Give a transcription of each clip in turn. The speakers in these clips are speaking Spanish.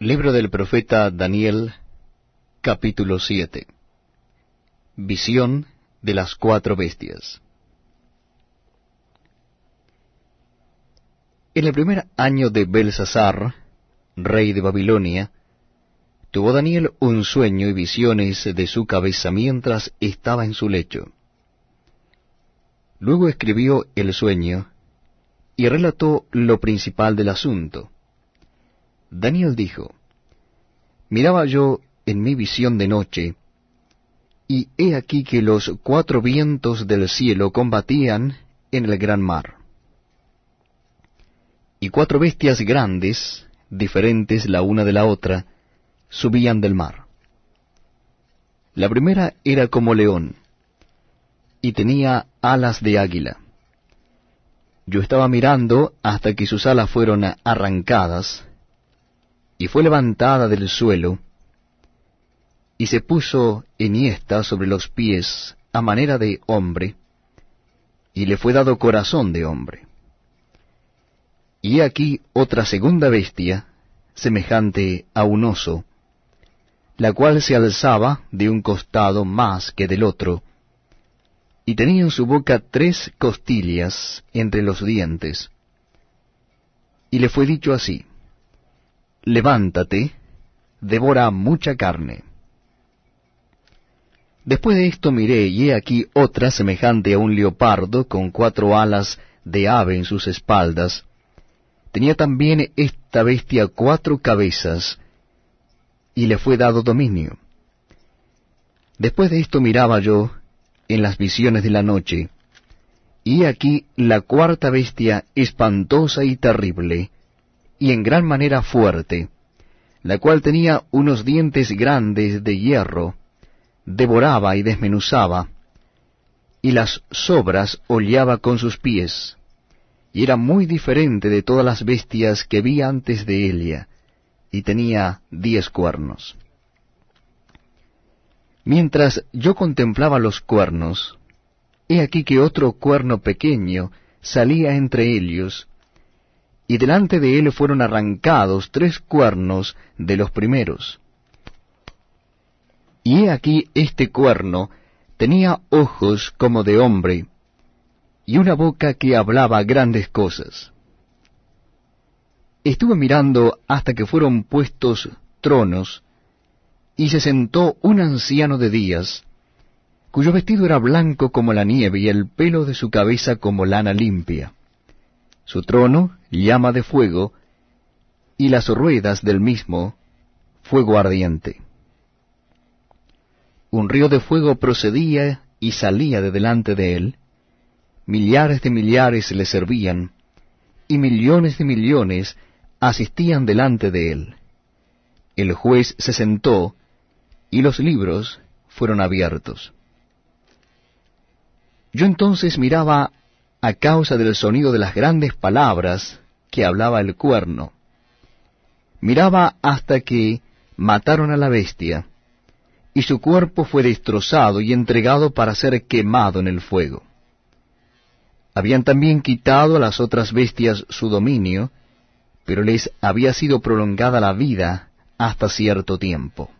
Libro del profeta Daniel, capítulo 7 Visión de las cuatro bestias. En el primer año de Belsasar, rey de Babilonia, tuvo Daniel un sueño y visiones de su cabeza mientras estaba en su lecho. Luego escribió el sueño y relató lo principal del asunto Daniel dijo, Miraba yo en mi visión de noche, y he aquí que los cuatro vientos del cielo combatían en el gran mar. Y cuatro bestias grandes, diferentes la una de la otra, subían del mar. La primera era como león, y tenía alas de águila. Yo estaba mirando hasta que sus alas fueron arrancadas, y fue levantada del suelo, y se puso enhiesta sobre los pies a manera de hombre, y le fue dado corazón de hombre. Y aquí otra segunda bestia, semejante a un oso, la cual se alzaba de un costado más que del otro, y tenía en su boca tres costillas entre los dientes. Y le fue dicho así, levántate, devora mucha carne. Después de esto miré, y he aquí otra semejante a un leopardo, con cuatro alas de ave en sus espaldas. Tenía también esta bestia cuatro cabezas, y le fue dado dominio. Después de esto miraba yo en las visiones de la noche, y he aquí la cuarta bestia espantosa y terrible, y en gran manera fuerte, la cual tenía unos dientes grandes de hierro, devoraba y desmenuzaba, y las sobras hollaba con sus pies, y era muy diferente de todas las bestias que vi antes de ella, y tenía diez cuernos. Mientras yo contemplaba los cuernos, he aquí que otro cuerno pequeño salía entre ellos, y delante de él fueron arrancados tres cuernos de los primeros. Y he aquí este cuerno tenía ojos como de hombre, y una boca que hablaba grandes cosas. Estuve mirando hasta que fueron puestos tronos, y se sentó un anciano de días, cuyo vestido era blanco como la nieve y el pelo de su cabeza como lana limpia. Su trono llama de fuego, y las ruedas del mismo fuego ardiente. Un río de fuego procedía y salía de delante de él, millares de millares le servían, y millones de millones asistían delante de él. El juez se sentó, y los libros fueron abiertos. Yo entonces miraba a causa del sonido de las grandes palabras que hablaba el cuerno. Miraba hasta que mataron a la bestia, y su cuerpo fue destrozado y entregado para ser quemado en el fuego. Habían también quitado a las otras bestias su dominio, pero les había sido prolongada la vida hasta cierto tiempo.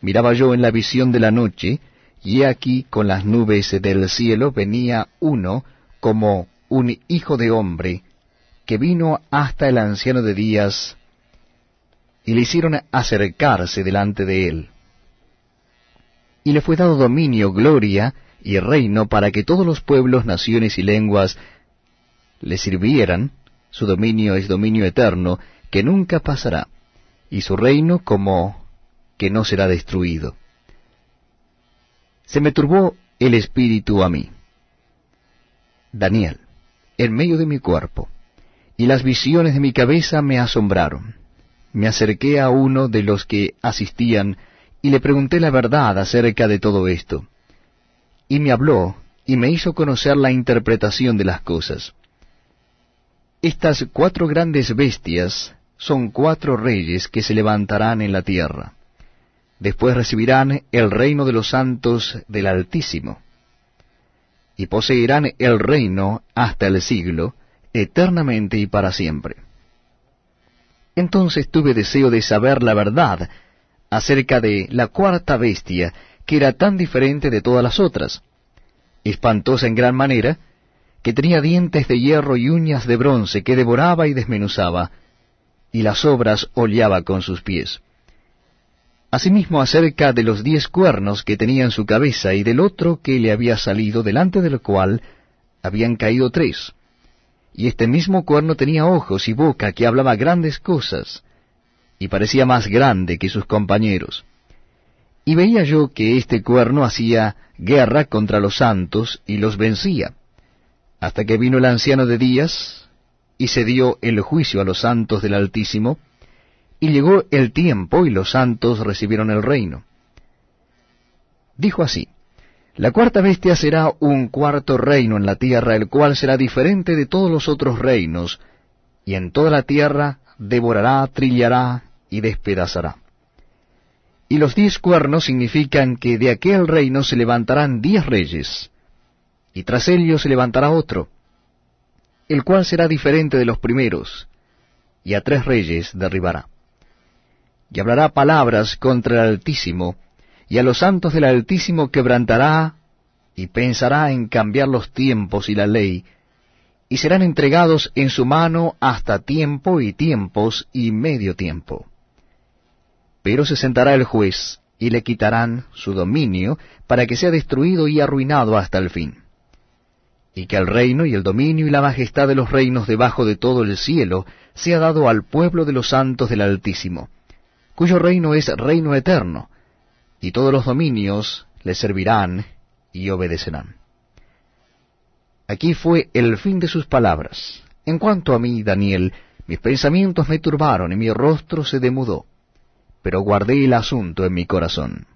Miraba yo en la visión de la noche, y aquí con las nubes del cielo venía uno como un hijo de hombre, que vino hasta el anciano de días, y le hicieron acercarse delante de él. Y le fue dado dominio, gloria y reino para que todos los pueblos, naciones y lenguas le sirvieran. Su dominio es dominio eterno, que nunca pasará, y su reino como que no será destruido. Se me turbó el espíritu a mí Daniel, en medio de mi cuerpo, y las visiones de mi cabeza me asombraron. Me acerqué a uno de los que asistían y le pregunté la verdad acerca de todo esto. Y me habló y me hizo conocer la interpretación de las cosas. Estas cuatro grandes bestias son cuatro reyes que se levantarán en la tierra. Después recibirán el reino de los santos del Altísimo y poseerán el reino hasta el siglo, eternamente y para siempre. Entonces tuve deseo de saber la verdad acerca de la cuarta bestia, que era tan diferente de todas las otras, espantosa en gran manera, que tenía dientes de hierro y uñas de bronce, que devoraba y desmenuzaba, y las obras oleaba con sus pies. Asimismo acerca de los diez cuernos que tenía en su cabeza y del otro que le había salido, delante del cual habían caído tres. Y este mismo cuerno tenía ojos y boca que hablaba grandes cosas, y parecía más grande que sus compañeros. Y veía yo que este cuerno hacía guerra contra los santos y los vencía, hasta que vino el anciano de días, y se dio el juicio a los santos del Altísimo, y llegó el tiempo y los santos recibieron el reino. Dijo así, la cuarta bestia será un cuarto reino en la tierra, el cual será diferente de todos los otros reinos, y en toda la tierra devorará, trillará y despedazará. Y los diez cuernos significan que de aquel reino se levantarán diez reyes, y tras ellos se levantará otro, el cual será diferente de los primeros, y a tres reyes derribará. Y hablará palabras contra el Altísimo, y a los santos del Altísimo quebrantará, y pensará en cambiar los tiempos y la ley, y serán entregados en su mano hasta tiempo y tiempos y medio tiempo. Pero se sentará el juez, y le quitarán su dominio, para que sea destruido y arruinado hasta el fin. Y que el reino y el dominio y la majestad de los reinos debajo de todo el cielo sea dado al pueblo de los santos del Altísimo, cuyo reino es reino eterno, y todos los dominios le servirán y obedecerán. Aquí fue el fin de sus palabras. En cuanto a mí, Daniel, mis pensamientos me turbaron y mi rostro se demudó, pero guardé el asunto en mi corazón.